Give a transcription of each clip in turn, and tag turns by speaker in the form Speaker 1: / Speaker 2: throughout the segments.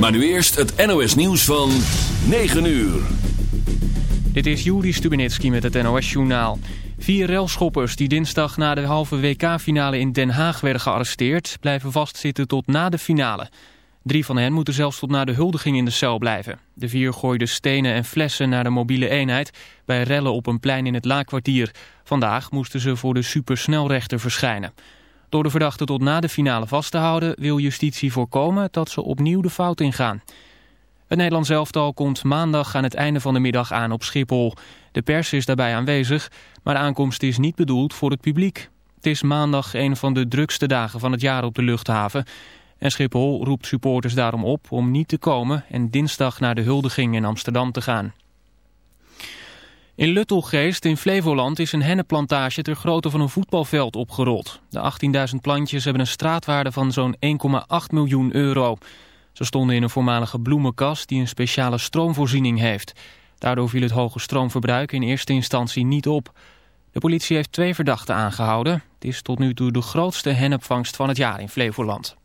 Speaker 1: Maar nu eerst het NOS nieuws van 9 uur.
Speaker 2: Dit is Juri Stubenitski met het NOS-journaal. Vier relschoppers die dinsdag na de halve WK-finale in Den Haag werden gearresteerd... blijven vastzitten tot na de finale. Drie van hen moeten zelfs tot na de huldiging in de cel blijven. De vier gooiden stenen en flessen naar de mobiele eenheid... bij rellen op een plein in het Laakkwartier. Vandaag moesten ze voor de supersnelrechter verschijnen. Door de verdachten tot na de finale vast te houden... wil justitie voorkomen dat ze opnieuw de fout ingaan. Het Nederlands elftal komt maandag aan het einde van de middag aan op Schiphol. De pers is daarbij aanwezig, maar de aankomst is niet bedoeld voor het publiek. Het is maandag een van de drukste dagen van het jaar op de luchthaven. En Schiphol roept supporters daarom op om niet te komen... en dinsdag naar de huldiging in Amsterdam te gaan. In Luttelgeest in Flevoland is een hennenplantage ter grootte van een voetbalveld opgerold. De 18.000 plantjes hebben een straatwaarde van zo'n 1,8 miljoen euro. Ze stonden in een voormalige bloemenkast die een speciale stroomvoorziening heeft. Daardoor viel het hoge stroomverbruik in eerste instantie niet op. De politie heeft twee verdachten aangehouden. Het is tot nu toe de grootste hennepvangst van het jaar in Flevoland.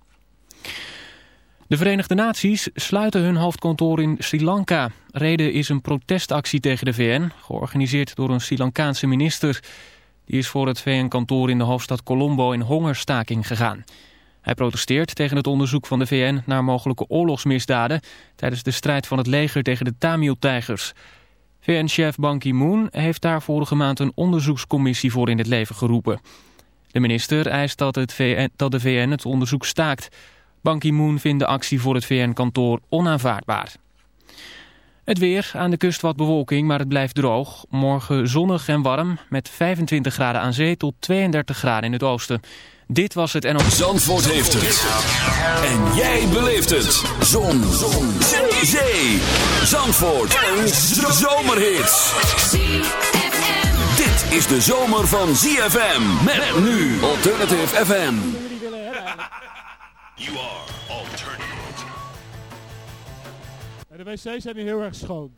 Speaker 2: De Verenigde Naties sluiten hun hoofdkantoor in Sri Lanka. Reden is een protestactie tegen de VN, georganiseerd door een Sri Lankaanse minister. Die is voor het VN-kantoor in de hoofdstad Colombo in hongerstaking gegaan. Hij protesteert tegen het onderzoek van de VN naar mogelijke oorlogsmisdaden... tijdens de strijd van het leger tegen de Tamil-tijgers. VN-chef Ban Ki-moon heeft daar vorige maand een onderzoekscommissie voor in het leven geroepen. De minister eist dat, het VN, dat de VN het onderzoek staakt... Ban Ki-moon vindt de actie voor het VN-kantoor onaanvaardbaar. Het weer, aan de kust wat bewolking, maar het blijft droog. Morgen zonnig en warm, met 25 graden aan zee tot 32 graden in het oosten. Dit was het en op...
Speaker 1: Zandvoort heeft het. En jij beleeft het. Zon. Zon. Zee. Zandvoort. Een zomerhit. Dit is de zomer van ZFM. Met nu Alternative FM.
Speaker 3: You are alternative.
Speaker 4: En de wc's zijn hier heel erg schoon.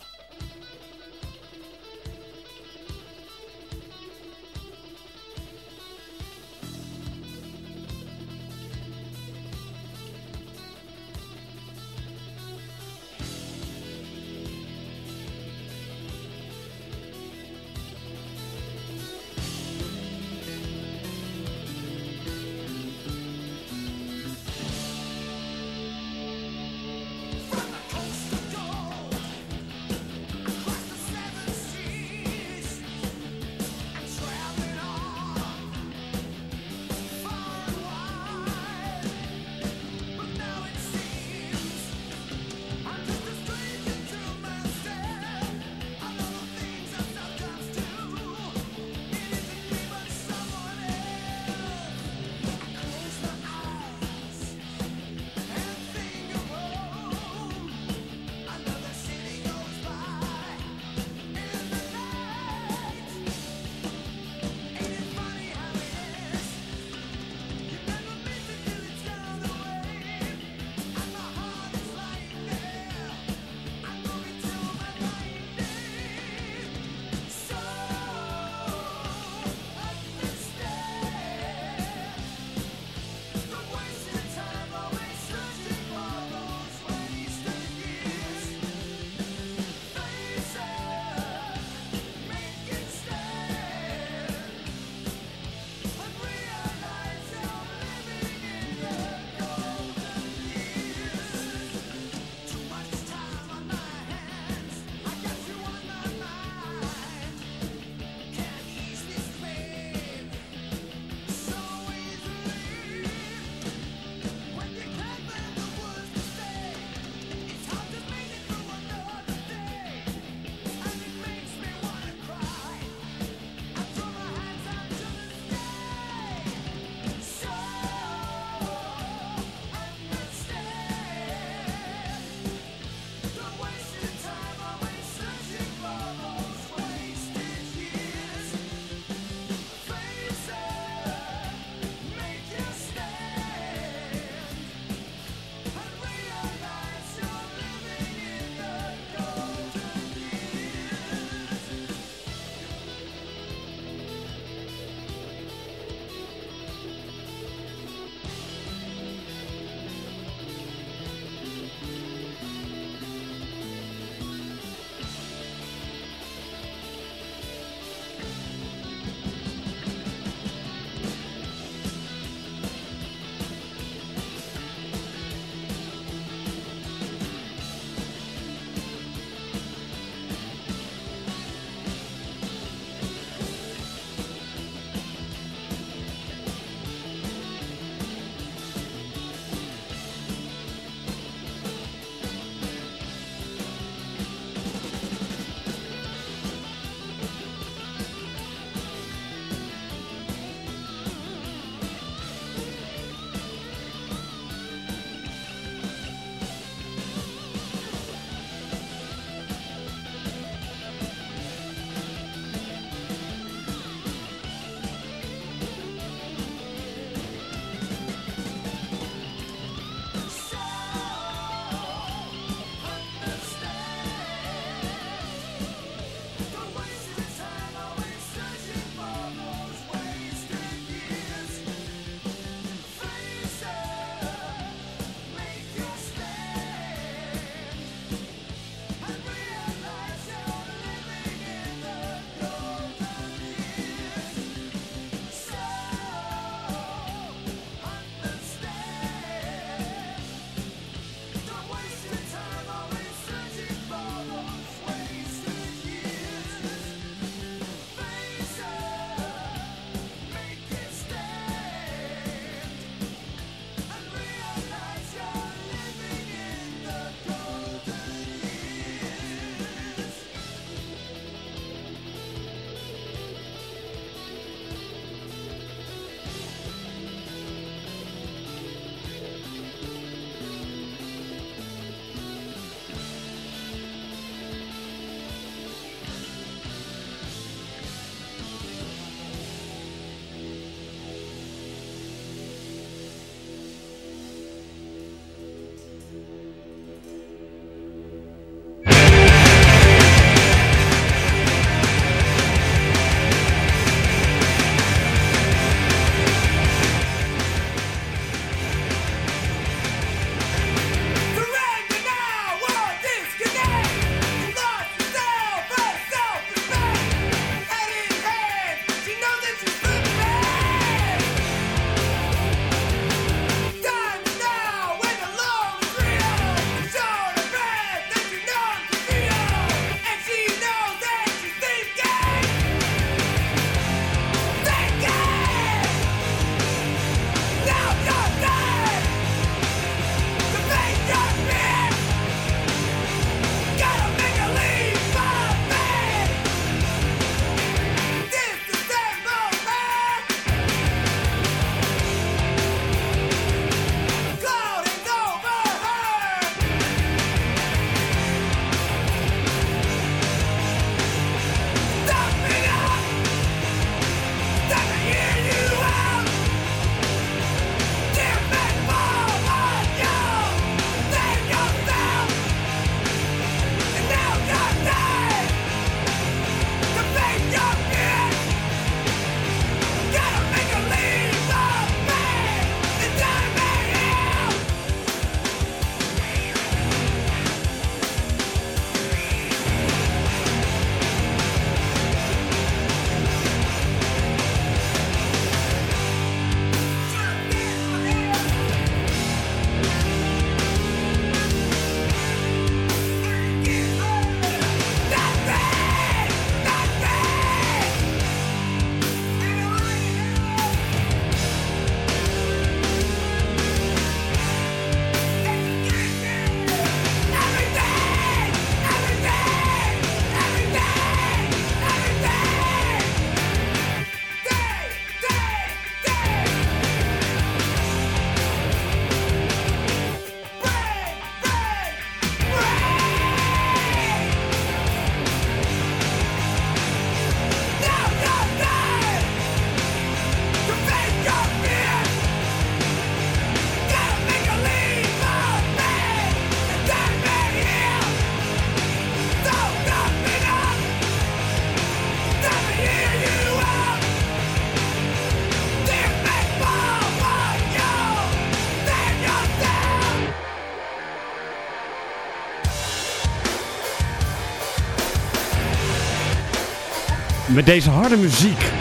Speaker 4: Met deze harde muziek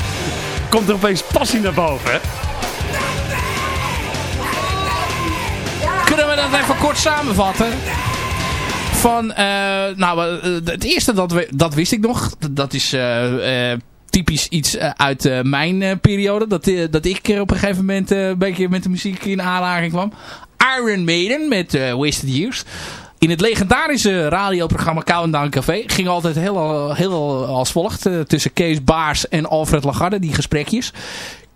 Speaker 4: komt er opeens passie naar boven.
Speaker 5: Kunnen we dat even kort samenvatten? Van, eh, nou, eh, het eerste, dat, we, dat wist ik nog. Dat is eh, typisch iets uit mijn periode. Dat, dat ik op een gegeven moment een beetje met de muziek in aanraking kwam. Iron Maiden met Wasted Years. In het legendarische radioprogramma Countdown Café ging altijd heel, heel als volgt. eh, tussen Kees Baars en Alfred Lagarde, die gesprekjes.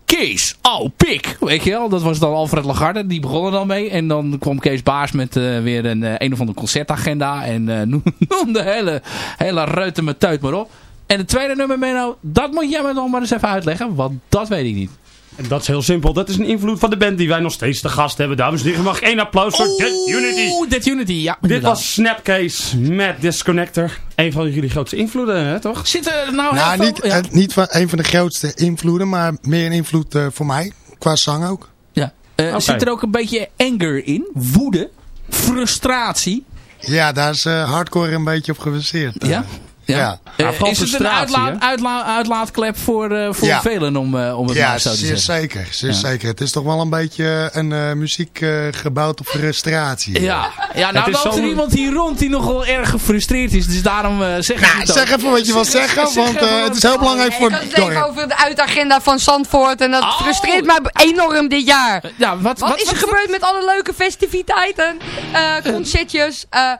Speaker 5: Kees, oh pik, weet je wel. Dat was dan Alfred Lagarde, die begon er dan mee. En dan kwam Kees Baars met eh, weer een, eh, een of andere concertagenda. En noem, de hele, hele ruiten met tuit maar op. En het tweede nummer, Menno, dat moet jij me nog maar eens even uitleggen. Want dat weet ik niet.
Speaker 4: En dat is heel simpel. Dat is een invloed van de band die wij nog steeds te gast hebben. Dames en heren, mag ik één applaus voor Dead Unity.
Speaker 5: Oeh, Dead Unity, ja.
Speaker 4: Dit
Speaker 5: inderdaad.
Speaker 4: was Snapcase met Disconnector. Een van jullie grootste invloeden, hè, toch?
Speaker 5: Zit er nou,
Speaker 6: Nou,
Speaker 5: heel veel-
Speaker 6: niet,
Speaker 5: ja.
Speaker 6: eh, niet van een van de grootste invloeden, maar meer een invloed eh, voor mij. Qua zang ook.
Speaker 5: Ja. Eh,
Speaker 4: Oké.
Speaker 5: Zit er ook een beetje anger in? Woede? Frustratie?
Speaker 6: Ja, daar is eh, hardcore een beetje op gebaseerd.
Speaker 5: Ja?
Speaker 6: Ja.
Speaker 5: Eh,
Speaker 4: Ja,
Speaker 5: is het een uitlaat, uitla- uitlaatklep voor, eh, voor
Speaker 6: Ja.
Speaker 5: velen om, eh, om het
Speaker 6: Ja,
Speaker 5: maar zo te
Speaker 6: zeer
Speaker 5: zeggen?
Speaker 6: zeker. Zeer
Speaker 5: Ja.
Speaker 6: zeker. Het is toch wel een beetje een eh, muziek eh, gebouwd op frustratie.
Speaker 5: Ja, ja nou loopt er iemand hier rond die nogal erg gefrustreerd is. Dus daarom eh, zeg ik
Speaker 6: Nou,
Speaker 5: het ook.
Speaker 6: zeg even wat je wil zeggen,
Speaker 5: zeg
Speaker 6: want eh,
Speaker 5: wat-
Speaker 6: het is heel belangrijk voor
Speaker 7: ik had
Speaker 6: het
Speaker 7: even over de uitagenda van Zandvoort. En dat
Speaker 5: Oh.
Speaker 7: frustreert mij enorm dit jaar.
Speaker 5: Ja, wat,
Speaker 7: Wat, is er gebeurd met alle leuke festiviteiten? eh, concertjes, eh,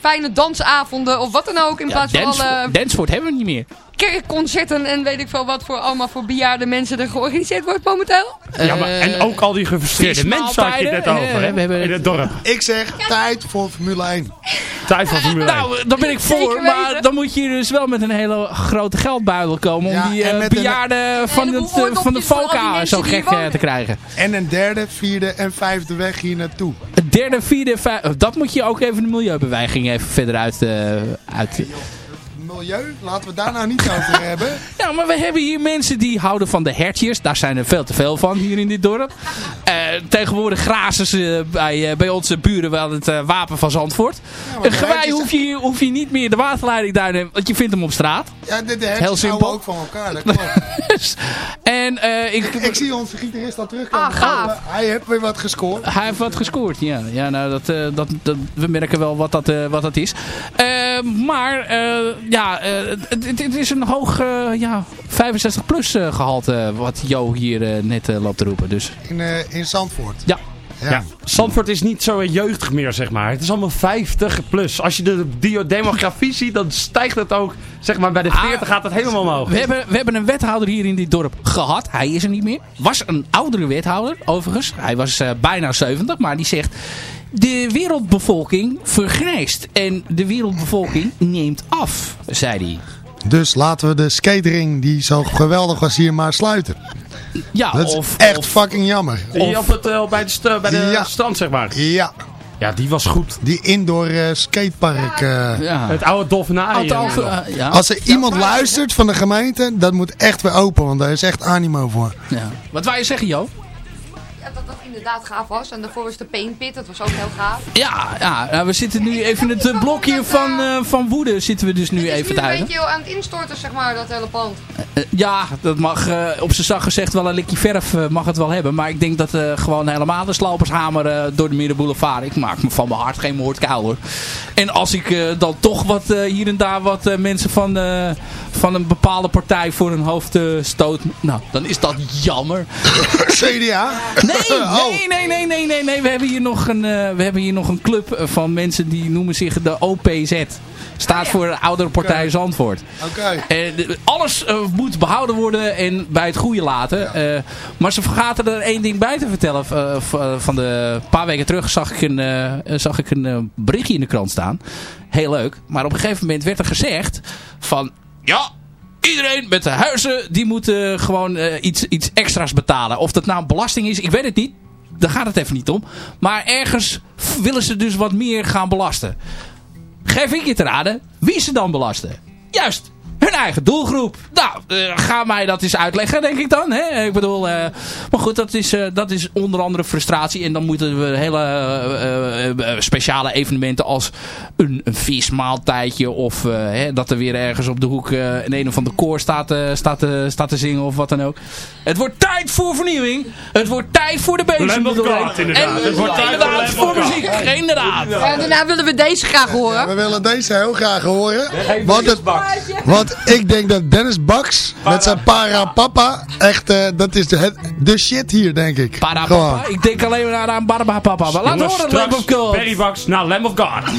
Speaker 7: fijne dansavonden of wat dan ook. In
Speaker 5: Ja,
Speaker 7: plaats van alle
Speaker 5: Dansvoort hebben we niet meer.
Speaker 7: Kerkconcerten en weet ik veel wat voor allemaal voor bejaarde mensen er georganiseerd wordt momenteel.
Speaker 4: Ja, maar, en ook al die gefrustreerde mensen had je het net over,
Speaker 5: eh,
Speaker 4: hè?
Speaker 5: we hebben-
Speaker 4: In het dorp.
Speaker 6: Ik zeg tijd voor Formule 1.
Speaker 4: Tijd van Formule 1.
Speaker 5: Nou, daar ben ik voor,
Speaker 7: Zeker
Speaker 5: maar
Speaker 7: weten.
Speaker 5: dan moet je dus wel met een hele grote geldbuidel komen
Speaker 6: Ja,
Speaker 5: om die eh,
Speaker 6: een-
Speaker 5: bejaarden van, het, eh, van de
Speaker 7: oordopjes voor al die
Speaker 5: FOCA
Speaker 7: mensen
Speaker 5: zo gek
Speaker 7: hier
Speaker 5: eh, te krijgen.
Speaker 6: En een derde, vierde en vijfde weg hier naartoe.
Speaker 5: Het derde, vierde, vijfde, dat moet je ook even de milieubeweging even verder uit... eh, uit
Speaker 6: Milieu, laten we daar nou niet over hebben.
Speaker 5: Ja, maar we hebben hier mensen die houden van de hertjes. Daar zijn er veel te veel van hier in dit dorp. Eh, tegenwoordig grazen ze bij, eh, bij onze buren wel het eh, wapen van Zandvoort. gewei
Speaker 6: hertjes-
Speaker 5: hoef je, hoef je niet meer de waterleiding daar te hebben, want je vindt hem op straat.
Speaker 6: Ja, de, de
Speaker 5: Heel simpel.
Speaker 6: houden ook van elkaar, dat klopt.
Speaker 5: Dus, en eh, ik,
Speaker 6: Ik zie onze gitarist al terugkomen.
Speaker 7: Ah, gaaf.
Speaker 6: Hij heeft weer wat gescoord.
Speaker 5: Hij heeft wat gescoord, ja. ja nou, dat, eh, dat, dat, we merken wel wat dat, eh, wat dat is. Maar, eh, ja, eh, het, is een hoog, eh, ja, 65 plus eh, gehalte wat Jo hier net loopt te roepen. Dus
Speaker 6: In, in Zandvoort.
Speaker 5: ja,
Speaker 6: Ja.
Speaker 4: Zandvoort is niet zo jeugdig meer, zeg maar. Het is allemaal 50 plus. Als je de demografie ziet, dan stijgt het ook, zeg maar, bij de 40 gaat het helemaal omhoog.
Speaker 5: we hebben, we hebben een wethouder hier in dit dorp gehad. Hij is er niet meer. Was een oudere wethouder, overigens. Hij was eh, bijna 70, maar die zegt... De wereldbevolking vergrijst en de wereldbevolking neemt af, zei hij.
Speaker 6: Dus laten we de skatering die zo geweldig was hier maar sluiten.
Speaker 5: Ja,
Speaker 6: Dat is
Speaker 5: of,
Speaker 6: echt
Speaker 5: of-
Speaker 6: fucking jammer.
Speaker 4: Die op het, eh, bij de, st- bij de
Speaker 6: Ja.
Speaker 4: strand, zeg maar.
Speaker 6: Ja,
Speaker 4: Ja, die was goed.
Speaker 6: die indoor eh, skatepark. eh.
Speaker 5: ja.
Speaker 4: Het oude dolfinarium.
Speaker 5: Ja.
Speaker 6: Als er iemand luistert van de gemeente, dat moet echt weer open, want daar is echt animo voor.
Speaker 5: ja. Wat wou je zeggen, Jo?
Speaker 7: Ja, dat dat inderdaad gaaf was. En daarvoor was de Paintpit, dat was ook heel gaaf.
Speaker 5: Ja, ja nou, we zitten nu even in het eh, blokje van, eh, van woede zitten we dus nu
Speaker 7: Het is
Speaker 5: even
Speaker 7: nu
Speaker 5: te
Speaker 7: een
Speaker 5: huilen.
Speaker 7: beetje aan het instorten, zeg maar, dat hele pand.
Speaker 5: Eh, ja, dat mag eh, op zijn zacht gezegd wel een likje verf eh, mag het wel hebben. Maar ik denk dat eh, gewoon helemaal de slopershamer eh, door de Middenboulevard. Ik maak me van mijn hart geen moordkuil hoor. En als ik eh, dan toch wat eh, hier en daar wat eh, mensen van, eh, van een bepaalde partij voor hun hoofd eh, stoot. Nou, dan is dat jammer.
Speaker 6: CDA?
Speaker 5: Nee,
Speaker 6: Oh.
Speaker 5: Nee, nee, nee, nee, nee, nee. We hebben hier nog een, eh, we hebben hier nog een club eh, van mensen die noemen zich de OPZ. Staat voor de Oudere Partij Zandvoort.
Speaker 6: Oké.
Speaker 5: Eh, alles moet behouden worden en bij het goede laten. Eh, maar ze vergaten er één ding bij te vertellen. Van de paar weken terug zag ik een, zag ik een berichtje in de krant staan. Heel leuk. Maar op een gegeven moment werd er gezegd van... Ja, iedereen met de huizen die moet eh, gewoon iets, iets extra's betalen. Of dat nou belasting is, ik weet het niet. Daar gaat het even niet om. Maar ergens willen ze dus wat meer gaan belasten. Geef ik je te raden wie ze dan belasten? Juist, eigen doelgroep. Nou, eh, ga mij dat eens uitleggen, denk ik dan. Hè? Ik bedoel, eh, maar goed, dat is, eh, dat is onder andere frustratie. En dan moeten we hele speciale evenementen als een, een vismaaltijdje. Of eh, hè, dat er weer ergens op de hoek eh, een een of ander koor staat, eh, staat, eh, staat te zingen of wat dan ook. Het wordt tijd voor vernieuwing. Het wordt tijd voor de bezem.
Speaker 4: Inderdaad.
Speaker 5: En
Speaker 4: Het wordt tijd voor
Speaker 5: inderdaad muziek. Inderdaad.
Speaker 7: En daarna willen we deze graag horen.
Speaker 6: We willen deze heel graag horen. Want, het, want ik denk dat Dennis Baks met zijn para papa echt, eh, dat is de, het- de shit hier, denk ik.
Speaker 5: Para papa. Ik denk alleen maar aan Barba papa. Maar laat
Speaker 4: Jongens,
Speaker 5: horen, Lamb of God.
Speaker 4: Barry Bucks naar Lamb of God.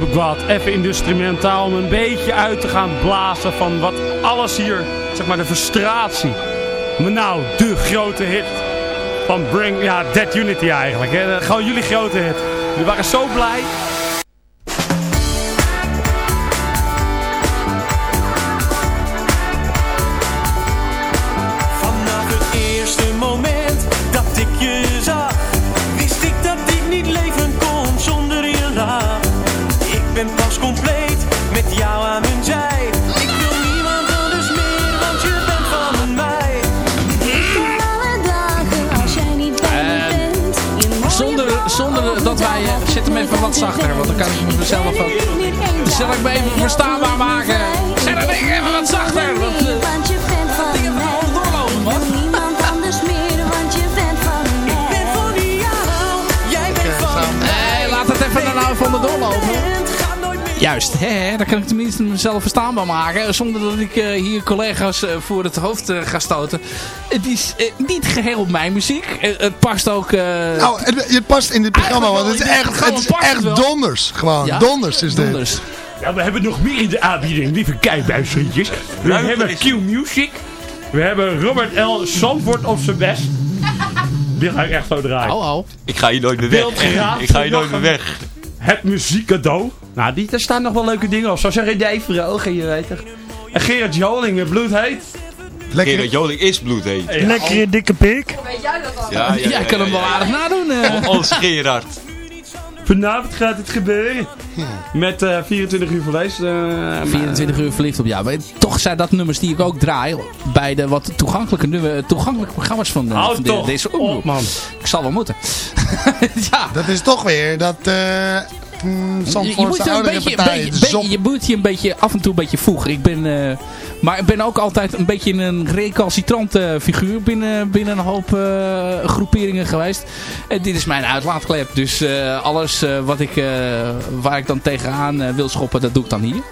Speaker 4: God, even instrumentaal om een beetje uit te gaan blazen van wat alles hier, zeg maar de frustratie. Maar nou, de grote hit van Bring, ja, Dead Unity eigenlijk. Hè. Gewoon jullie grote hit. Jullie waren zo blij.
Speaker 5: Zal ik me even verstaanbaar maken? Zet hem even wat zachter. Want, eh,
Speaker 8: Want je bent van
Speaker 5: dingen
Speaker 8: mij.
Speaker 5: gewoon doorlopen, man.
Speaker 8: Ik niemand anders meer, want je bent van
Speaker 9: Ik ben
Speaker 8: mij.
Speaker 9: van jou, jij bent van mij.
Speaker 5: Nee, laat het even er nou van de doorlopen.
Speaker 9: Het gaat nooit meer.
Speaker 5: Juist, hè, dan kan ik tenminste mezelf verstaanbaar maken. Zonder dat ik eh, hier collega's eh, voor het hoofd eh, ga stoten. Het is niet geheel mijn muziek. Het past ook... eh,
Speaker 6: Nou, het, het past in dit programma, want het is echt, het is echt donders. Gewoon,
Speaker 5: ja?
Speaker 6: donders is dit.
Speaker 5: Donders.
Speaker 4: Ja, we hebben nog meer in de aanbieding, lieve kijkbuisvriendjes. We hebben Q Music. We hebben Robert L. Zandvoort op zijn best. Die ga ik echt zo draaien.
Speaker 5: Oh, oh.
Speaker 10: Ik ga hier nooit meer weg. Ik ga hier nooit meer weg.
Speaker 4: Het muziekcadeau. Nou, die, daar staan nog wel leuke dingen op. Zo zeggen Dave Verhogen, je weet het. En Gerard Joling met Bloed heet.
Speaker 6: Lekker,
Speaker 10: Gerard Joling is bloedheet.
Speaker 11: Lekkere dikke pik.
Speaker 7: Weet jij dat dan?
Speaker 10: Ja, ja,
Speaker 5: Jij kan hem wel aardig nadoen. eh.
Speaker 10: Ons Gerard.
Speaker 4: Vanavond gaat het gebeuren. Met eh 24 uur verlees. eh,
Speaker 5: 24 uur verliefd op jou. Maar toch zijn dat nummers die ik ook draai bij de wat toegankelijke, nummer, toegankelijke programma's van, de,
Speaker 4: Houd
Speaker 5: van
Speaker 4: toch
Speaker 5: deze omroep.
Speaker 4: man.
Speaker 5: Ik zal wel moeten. ja.
Speaker 6: Dat is toch weer dat eh mm,
Speaker 5: Je, je, moet een beetje,
Speaker 6: partij.
Speaker 5: je moet je een beetje af en toe een beetje voegen. Ik ben, eh, maar ik ben ook altijd een beetje een recalcitrant eh, figuur binnen, binnen een hoop eh, groeperingen geweest. En dit is mijn uitlaatklep. Dus alles wat ik, waar ik dan tegenaan wil schoppen, dat doe ik dan hier.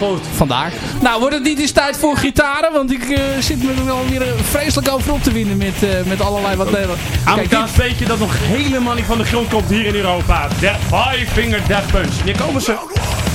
Speaker 4: Goed.
Speaker 5: Vandaar. Nou, wordt het niet eens tijd voor gitaren? Want ik eh, zit me er wel weer eh, vreselijk over op te winnen met, eh, met allerlei wat... Kijk, dit,
Speaker 4: Amerikaans beetje dat nog helemaal niet van de grond komt hier in Europa. De Five Finger Death Punch. Hier komen ze.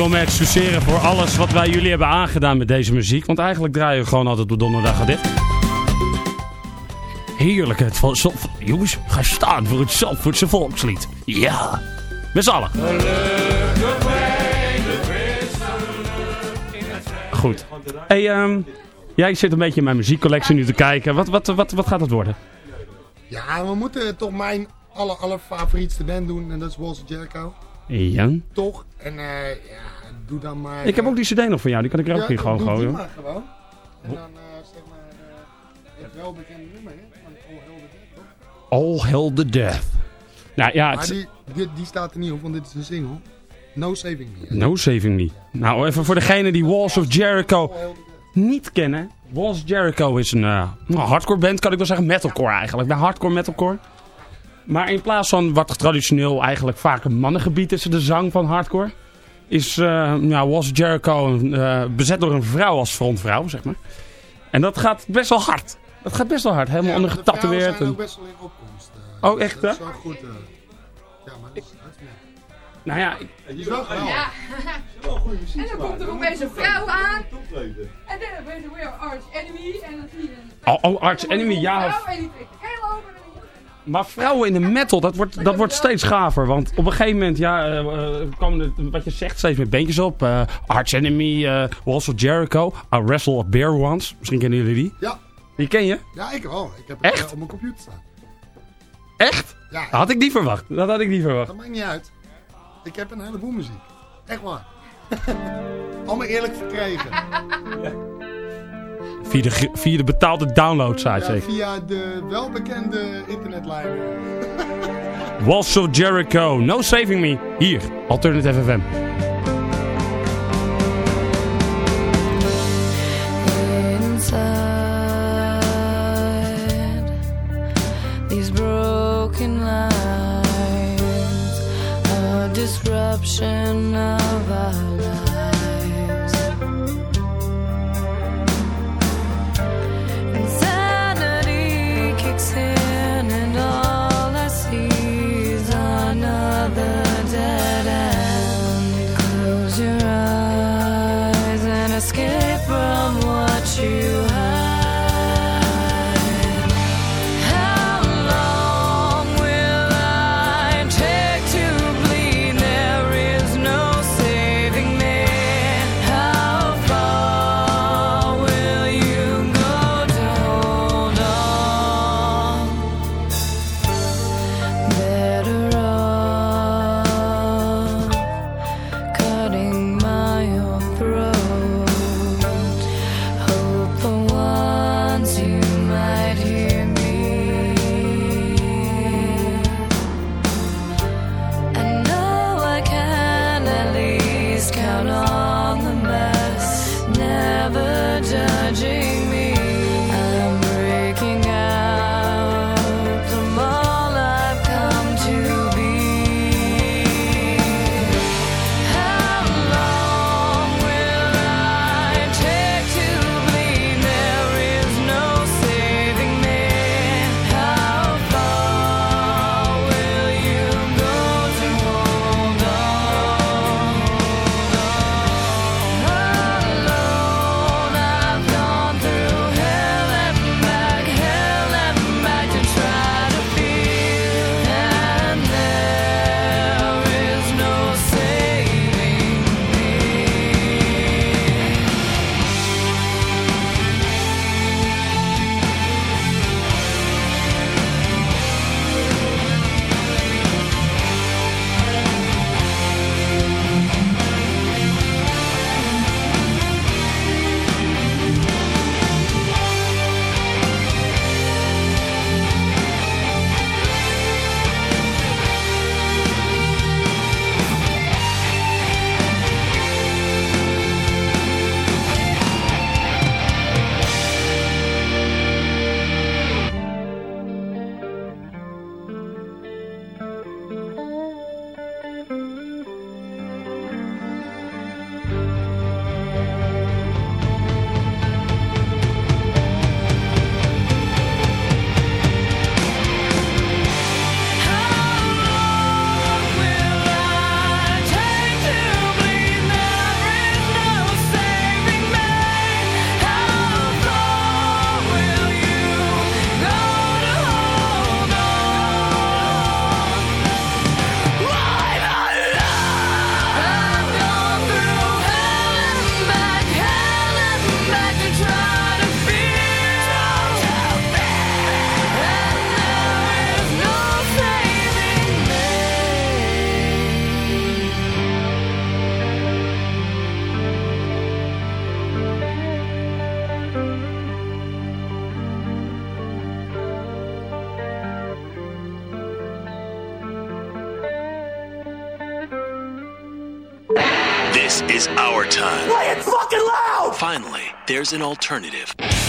Speaker 4: Wil me excuseren voor alles wat wij jullie hebben aangedaan met deze muziek. Want eigenlijk draaien we gewoon altijd op donderdag dit. Heerlijk het van Zandvoort. Jongens, ga staan voor het Zandvoortse volkslied. Ja, met z'n allen. Goed. Hey, ehm, jij zit een beetje in mijn muziekcollectie nu te kijken. Wat, wat, wat, wat gaat het worden?
Speaker 6: Ja, we moeten toch mijn aller, allerfavorietste band doen. En dat is Walls Jericho.
Speaker 4: Ja.
Speaker 6: Toch? En eh, ja, doe dan maar...
Speaker 4: Ik heb ook die cd nog van jou, die kan ik er ook
Speaker 6: Ja,
Speaker 4: hier gewoon
Speaker 6: doe die
Speaker 4: gooien.
Speaker 6: maar gewoon. En dan eh, zeg maar eh, het welbekende nummer, hè? Van All Hell the Dead, toch?
Speaker 4: All Hell the Death. Nou ja,
Speaker 6: Maar die, die, die staat er niet op, want dit is een single. No Saving Me.
Speaker 4: no saving me. Nou, even voor degene die Walls of Jericho niet kennen. Walls of Jericho is een eh, nou, hardcore band, kan ik wel zeggen. Metalcore eigenlijk. Nou, hardcore metalcore. Maar in plaats van wat traditioneel eigenlijk vaak een mannengebied is, de zang van hardcore. Is eh ja, Walls of Jericho eh, bezet door een vrouw als frontvrouw, zeg maar. En dat gaat best wel hard. Dat gaat best wel hard. Helemaal
Speaker 6: Ja,
Speaker 4: onder
Speaker 6: maar de vrouwen
Speaker 4: getatoeëerd.
Speaker 6: zijn
Speaker 4: en-
Speaker 6: ook best wel in opkomst. eh.
Speaker 4: Oh, echt,
Speaker 6: Dat is
Speaker 4: hè?
Speaker 6: wel goed. eh. Ja, maar dat is hartstikke
Speaker 4: Nou ja, ik-
Speaker 6: Die is wel geweldig.
Speaker 7: Ja. En dan komt er opeens een vrouw aan. En dan opeens weer Arch Enemy. En dan zie je
Speaker 4: Oh, oh, Arch Enemy, ja.
Speaker 7: en die trekt
Speaker 4: Maar vrouwen in de metal, dat wordt, dat wordt steeds gaver. Want op een gegeven moment, ja, eh, eh, komen er, wat je zegt, steeds meer bandjes op. eh Arch Enemy, Walls of Jericho, I Wrestle a Bear Once. Misschien kennen jullie die.
Speaker 6: Ja.
Speaker 4: Die ken je?
Speaker 6: Ja, ik wel. Ik heb het
Speaker 4: Echt?
Speaker 6: op mijn computer staan.
Speaker 4: Echt?
Speaker 6: Ja,
Speaker 4: Dat had ik niet verwacht. Dat had ik niet verwacht.
Speaker 6: dat maakt niet uit. Ik heb een heleboel muziek. Echt waar. Allemaal eerlijk verkregen.
Speaker 4: Via de, via de betaalde download site
Speaker 6: Ja,
Speaker 4: zeker.
Speaker 6: via de welbekende internetlijn.
Speaker 4: Walls of Jericho, No Saving Me. Hier, Alternative FM.
Speaker 8: Inside these broken lines, a disruption of our lives.
Speaker 3: an alternative.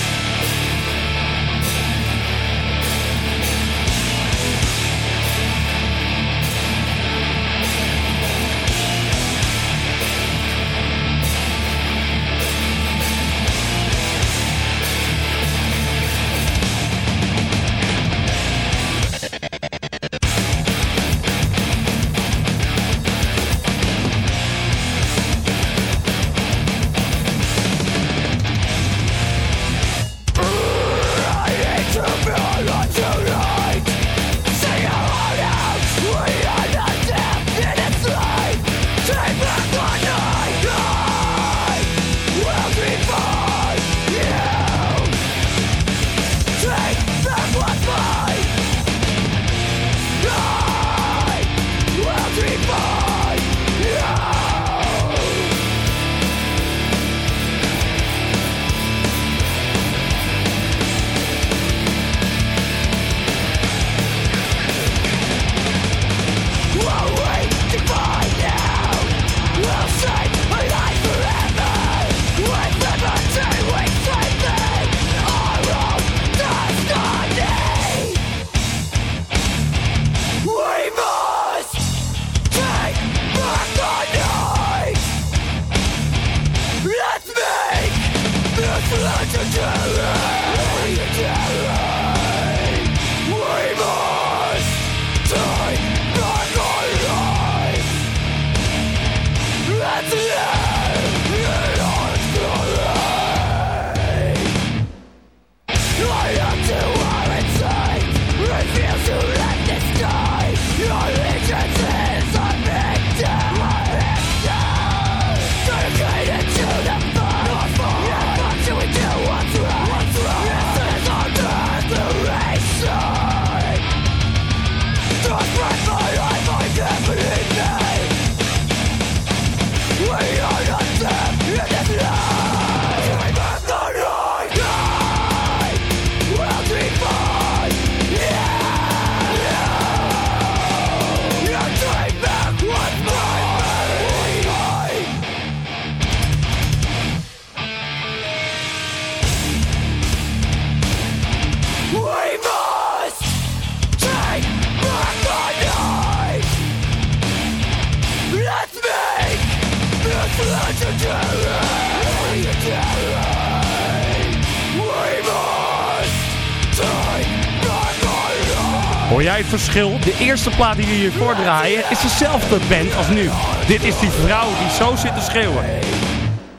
Speaker 4: Verschil? De eerste plaat die we hier voordraaien is dezelfde band als nu. Dit is die vrouw die zo zit te schreeuwen.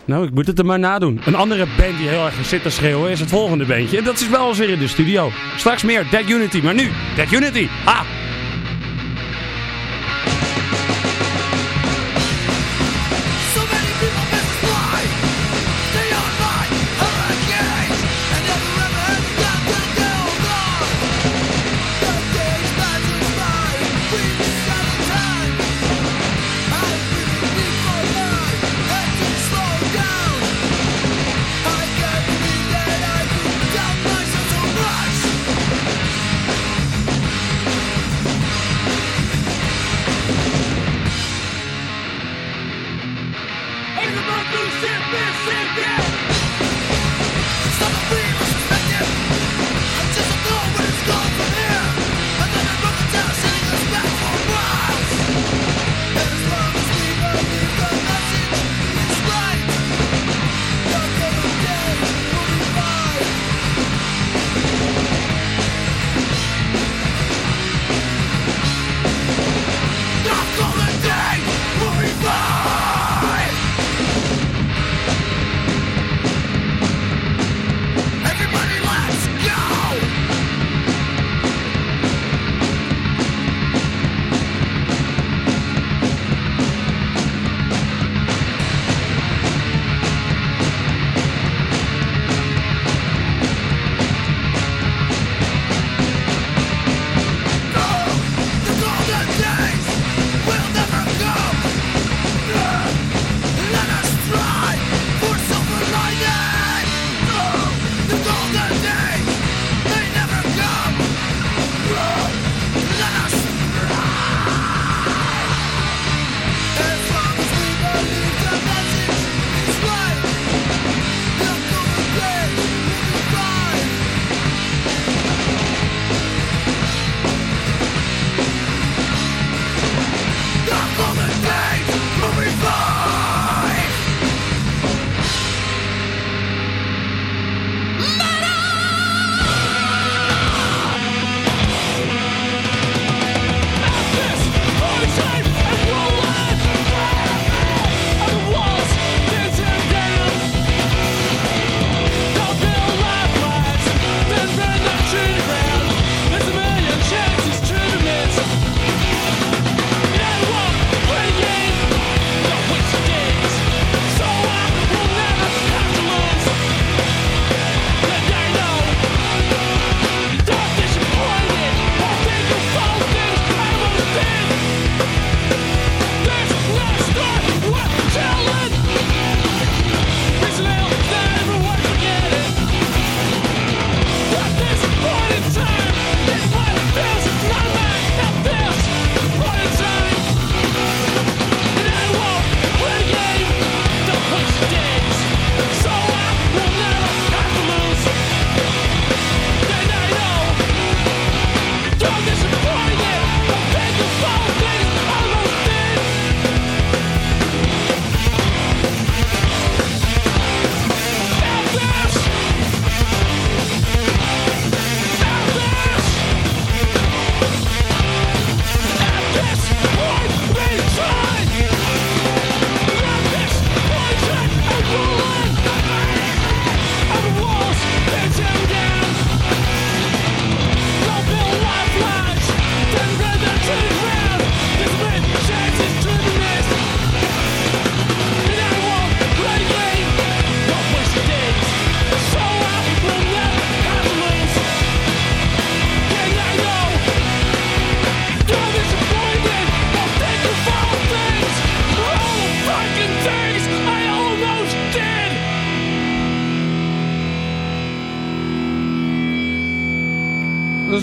Speaker 4: Nou, ik moet het er maar nadoen. Een andere band die heel erg zit te schreeuwen is het volgende bandje. En dat is wel eens weer in de studio. Straks meer Dead Unity, maar nu Dead Unity. Ha!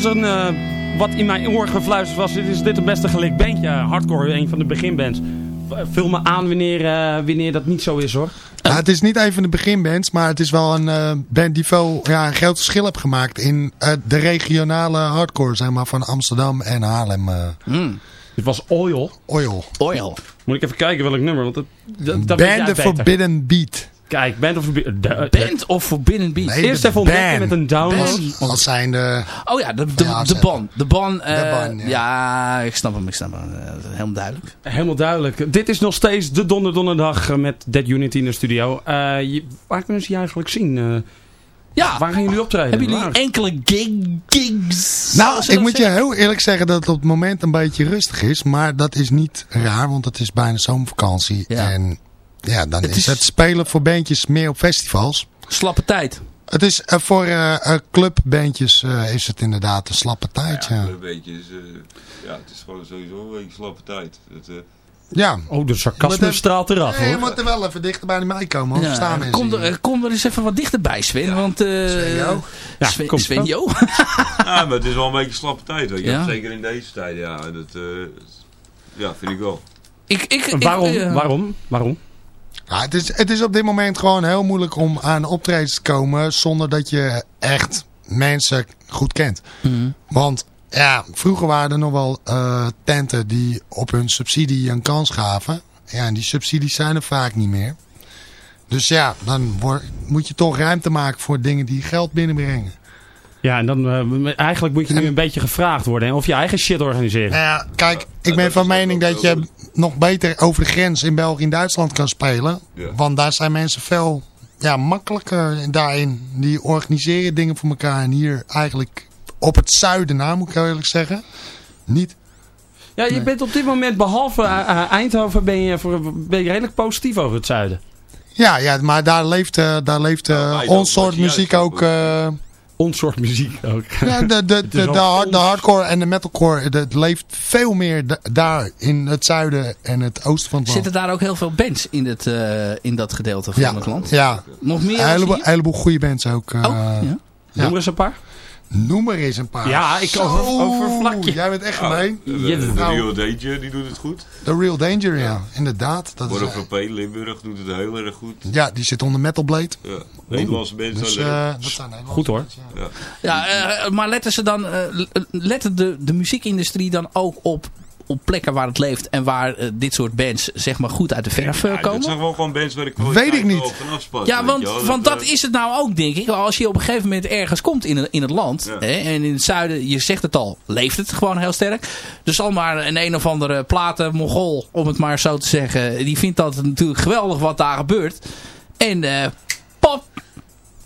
Speaker 4: Een, eh, wat in mijn oor gefluisterd was. Dit is dit het beste gelikt bandje. Hardcore, een van de beginbands. V- Vul me aan wanneer, eh, wanneer dat niet zo is hoor.
Speaker 6: Ja, het is niet een van de beginbands, maar het is wel een eh, band die veel, ja, een groot verschil heeft gemaakt in eh, de regionale hardcore, zeg maar, van Amsterdam en Haarlem. eh
Speaker 4: Dit was Oil.
Speaker 6: Oil.
Speaker 5: Oil.
Speaker 4: Moet ik even kijken welk nummer, want dat, dat,
Speaker 6: Band. Forbidden Beat.
Speaker 4: Kijk, Band of Forbidden... de-
Speaker 5: Band of Forbidden Beat.
Speaker 6: Nee,
Speaker 4: Eerst even ontdekken met een download.
Speaker 6: Dat zijn de...
Speaker 5: Oh ja, de, de,
Speaker 6: Ja,
Speaker 5: de ban. De ban, eh,
Speaker 6: De ban,
Speaker 5: ja.
Speaker 6: ja.
Speaker 5: ik snap hem, ik snap hem. Eh, helemaal duidelijk.
Speaker 4: Helemaal duidelijk. Dit is nog steeds de Donder Donderdag eh, met Dead Unity in de studio. Eh, je- waar kunnen ze je eigenlijk zien? Eh,
Speaker 5: Ja,
Speaker 4: waar gaan jullie optreden?
Speaker 5: hebben jullie
Speaker 4: Waar?
Speaker 5: enkele gig, gigs?
Speaker 6: Nou, ik moet je heel eerlijk zeggen dat het op het moment een beetje rustig is. Maar dat is niet raar, want het is bijna zomervakantie.
Speaker 5: Ja.
Speaker 6: En ja, dan
Speaker 5: Het
Speaker 6: is,
Speaker 5: is-
Speaker 6: het spelen voor bandjes meer op festivals.
Speaker 5: Slappe tijd.
Speaker 6: Het is eh, voor eh, eh, clubbandjes eh, is het inderdaad een slappe tijd. Ja,
Speaker 10: Een beetje, is, eh, ja, het is gewoon sowieso een beetje slappe tijd. Het, eh,
Speaker 6: ja.
Speaker 4: Oh, de sarcasme straalt eraf
Speaker 6: Nee, je
Speaker 4: hoor.
Speaker 6: moet er wel even dichter bij mij komen. Anders
Speaker 5: Ja,
Speaker 6: staan mensen
Speaker 5: kom, er, kom er eens even wat dichterbij, Sven. Want, eh
Speaker 6: Sven-Jo.
Speaker 4: Ja,
Speaker 5: Sven,
Speaker 4: kom.
Speaker 5: Sven-Jo.
Speaker 10: ja, maar het is wel een beetje slappe tijd, weet je.
Speaker 5: Ja.
Speaker 10: Zeker in deze tijd, ja. Dat, eh, ja, vind ik wel.
Speaker 5: ik, ik, ik,
Speaker 4: Waarom? Waarom? Waarom?
Speaker 6: Ja, het, is, het is op dit moment gewoon heel moeilijk om aan optredens te komen zonder dat je echt mensen goed kent.
Speaker 5: Mhm.
Speaker 6: Want ja, vroeger waren er nog wel eh, tenten die op hun subsidie een kans gaven. Ja, en die subsidies zijn er vaak niet meer. Dus ja, dan word- moet je toch ruimte maken voor dingen die geld binnenbrengen.
Speaker 4: Ja, en dan eh, eigenlijk moet je nu een beetje gevraagd worden. hè, Of je eigen shit organiseren.
Speaker 6: Nou ja, kijk, ik ben van mening dat je nog beter over de grens in België en Duitsland kan spelen.
Speaker 10: Ja.
Speaker 6: Want daar zijn mensen veel ja, makkelijker daarin. Die organiseren dingen voor elkaar. En hier eigenlijk op het zuiden na, moet ik heel eerlijk zeggen. Niet.
Speaker 4: Ja, je bent op dit moment, behalve eh, eh, Eindhoven, ben je, voor, ben je redelijk positief over het zuiden.
Speaker 6: Ja, ja maar daar leeft, eh, daar leeft
Speaker 10: Nou,
Speaker 6: ons soort muziek ook... eh,
Speaker 4: Ons soort muziek ook.
Speaker 6: ja, de, de, de, de, hard- de hardcore en de metalcore, het leeft veel meer da- daar in het zuiden en het oosten van het land.
Speaker 5: Zitten daar ook heel veel bands in, het, eh, in dat gedeelte van
Speaker 6: ja,
Speaker 5: het land?
Speaker 6: ja,
Speaker 5: Nog meer
Speaker 6: een heleboel, heleboel goede bands ook. eh,
Speaker 5: Oh, ja.
Speaker 6: Ja.
Speaker 4: Noem er eens een paar.
Speaker 6: Noem er eens een paar.
Speaker 4: Ja, ik over-
Speaker 6: Zo,
Speaker 4: overvlak je.
Speaker 6: Jij bent echt gemeen.
Speaker 10: de,
Speaker 4: Je-
Speaker 10: de. Real Danger, die doet het goed.
Speaker 6: The Real Danger, ja. Inderdaad. Dat is,
Speaker 10: Borrel van P. Limburg doet het heel erg goed.
Speaker 6: ja, die zit onder Metal Blade.
Speaker 10: Ja. Nederlandse mensen
Speaker 6: Dus
Speaker 10: zijn
Speaker 6: eh, dat zijn Nederlandse
Speaker 4: Goed, hoor.
Speaker 6: ja.
Speaker 10: Ja.
Speaker 5: Ja, eh, maar letten ze dan, eh, l- letten de, de muziekindustrie dan ook op, op plekken waar het leeft en waar eh, dit soort bands zeg maar goed uit de verf eh,
Speaker 10: Ja, dat
Speaker 5: komen?
Speaker 10: zijn wel gewoon bands waar ik
Speaker 6: Weet ik niet.
Speaker 10: vanaf spat.
Speaker 5: Ja, want,
Speaker 10: je wel.
Speaker 5: want dat
Speaker 10: eh,
Speaker 5: is het nou ook, denk ik. Als je op een gegeven moment ergens komt in, in het land.
Speaker 10: Ja.
Speaker 5: Hè, en in het zuiden, je zegt het al, leeft het gewoon heel sterk. Dus zal maar een een of andere platen mongool, om het maar zo te zeggen. Die vindt dat natuurlijk geweldig wat daar gebeurt. En eh pop,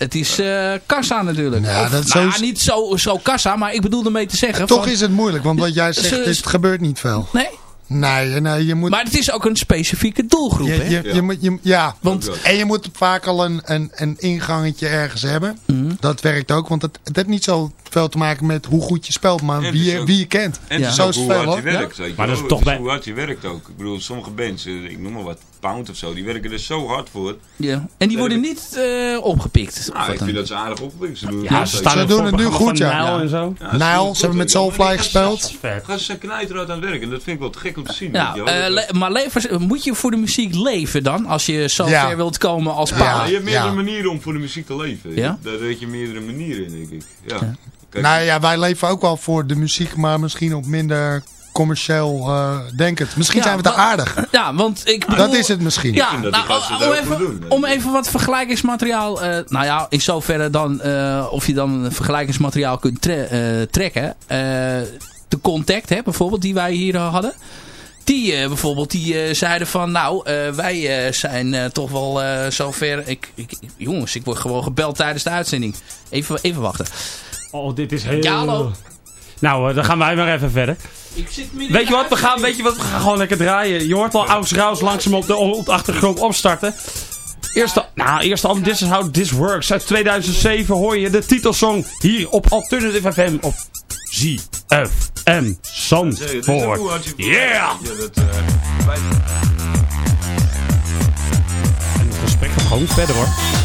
Speaker 5: het is eh kassa natuurlijk.
Speaker 6: Ja,
Speaker 5: Of,
Speaker 6: dat is
Speaker 5: nou,
Speaker 6: zo-
Speaker 5: niet zo, zo kassa, maar ik bedoel ermee te zeggen.
Speaker 6: Toch
Speaker 5: van-
Speaker 6: is het moeilijk, want wat jij zegt,
Speaker 5: Ze-
Speaker 6: is, het gebeurt niet veel.
Speaker 5: Nee,
Speaker 6: Nee, nee je moet...
Speaker 5: maar het is ook een specifieke doelgroep.
Speaker 6: je,
Speaker 5: hè?
Speaker 6: je, je, moet je, ja,
Speaker 5: Want
Speaker 6: en je moet vaak al een, een, een ingangetje ergens hebben.
Speaker 5: Mhm.
Speaker 6: Dat werkt ook, want het, het heeft niet zo veel te maken met hoe goed je speelt, maar
Speaker 10: En
Speaker 6: wie
Speaker 10: dus ook-
Speaker 6: wie je kent.
Speaker 10: En
Speaker 5: Ja.
Speaker 10: het is
Speaker 6: Zo
Speaker 10: ook
Speaker 6: is het
Speaker 10: hoe hard je werkt. weet je
Speaker 4: Maar dat is toch
Speaker 10: Het
Speaker 4: bij-
Speaker 10: hoe hard je werkt ook. Ik bedoel, sommige bands, eh, ik noem maar wat, Pound of zo, die werken er zo hard voor.
Speaker 5: ja. En die worden niet eh, opgepikt.
Speaker 10: Nou,
Speaker 5: wat
Speaker 10: ik
Speaker 5: dan?
Speaker 10: vind dat ze aardig opgepikt. Ze doen
Speaker 4: Ja,
Speaker 10: het
Speaker 4: ze staan
Speaker 6: Ze
Speaker 4: in
Speaker 6: doen het nu goed, ja.
Speaker 4: En zo.
Speaker 10: Ja,
Speaker 6: Nijl, ze hebben met. Soulfly gespeeld.
Speaker 4: Vet.
Speaker 10: Gaan ze knijterhard aan het werk en dat vind ik wel te gek om te zien.
Speaker 5: Ja, eh, maar leven, moet je voor de muziek leven dan? Als je zo
Speaker 6: Ja.
Speaker 5: ver wilt komen als?
Speaker 6: Ja,
Speaker 10: je hebt meerdere
Speaker 6: ja.
Speaker 10: manieren om voor de muziek te leven.
Speaker 5: Ja?
Speaker 10: Daar weet je meerdere manieren in, denk ik. Ja. Kijk,
Speaker 6: Nou ja, wij leven ook wel voor de muziek, maar misschien op minder commercieel eh denkend. Misschien
Speaker 5: Ja,
Speaker 6: zijn we te aardig.
Speaker 5: Ja, want ik bedoel...
Speaker 6: Dat is het misschien.
Speaker 5: Ja, nou, om,
Speaker 10: daar ook
Speaker 5: even,
Speaker 10: doen.
Speaker 5: om even wat vergelijkingsmateriaal... eh, nou ja, in zoverre dan... eh, of je dan vergelijkingsmateriaal kunt tre- trekken. Eh, de Contact, hè, bijvoorbeeld, die wij hier hadden. Die eh, bijvoorbeeld, die eh, zeiden van... Nou, eh, wij eh, zijn eh, toch wel eh, zover... Ik, ik, jongens, ik word gewoon gebeld tijdens de uitzending. Even, even wachten.
Speaker 4: Oh, dit is heel...
Speaker 5: Ja, hallo.
Speaker 4: Nou, dan gaan wij maar even verder.
Speaker 5: Ik zit midden
Speaker 4: Weet je wat, we gaan, weet je wat, we gaan gewoon lekker draaien. Je hoort al Aus Raus langzaam op de, op de achtergrond opstarten. Eerste, nou, eerste album This Is How This Works uit 2007 hoor je de titelsong hier op Alternative FM op ZFM Zandvoort. Yeah! En het gesprek gaat gewoon verder hoor.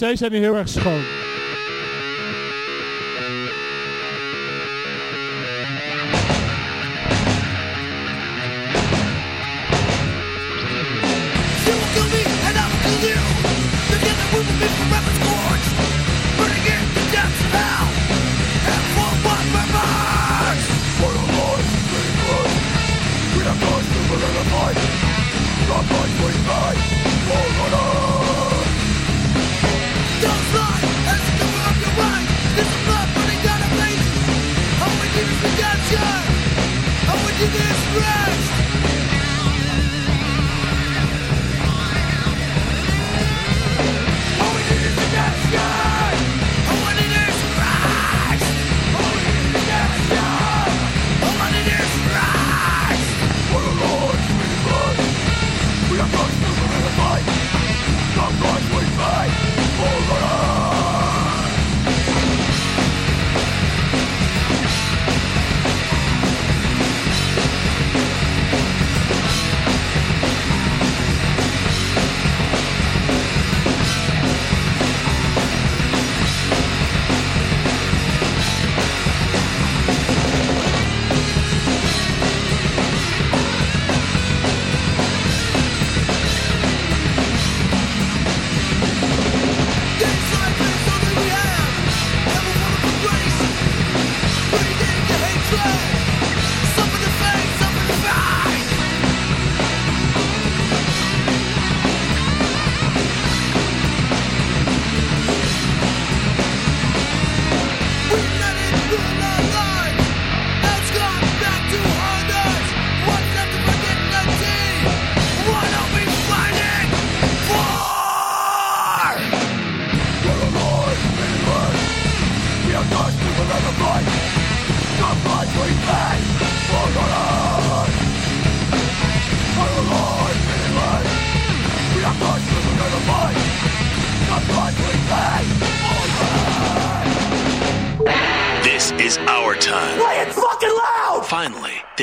Speaker 11: Wc's zijn hier heel erg schoon.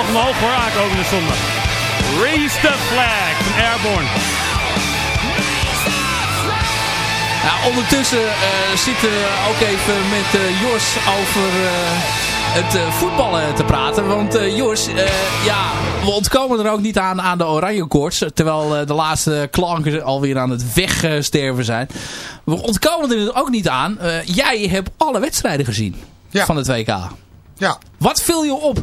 Speaker 4: Mag omhoog hoor, aankomende zondag. Raise the flag van Airborne.
Speaker 5: Ja, ondertussen eh, zitten we ook even met eh, Jos over eh, het eh, voetballen te praten. Want eh, Jos, eh, ja, we ontkomen er ook niet aan aan de oranje koorts. Terwijl eh, de laatste klanken alweer aan het wegsterven zijn. We ontkomen er ook niet aan. Eh, jij hebt alle wedstrijden gezien
Speaker 6: Ja.
Speaker 5: van het WK.
Speaker 6: Ja,
Speaker 5: Wat viel je op?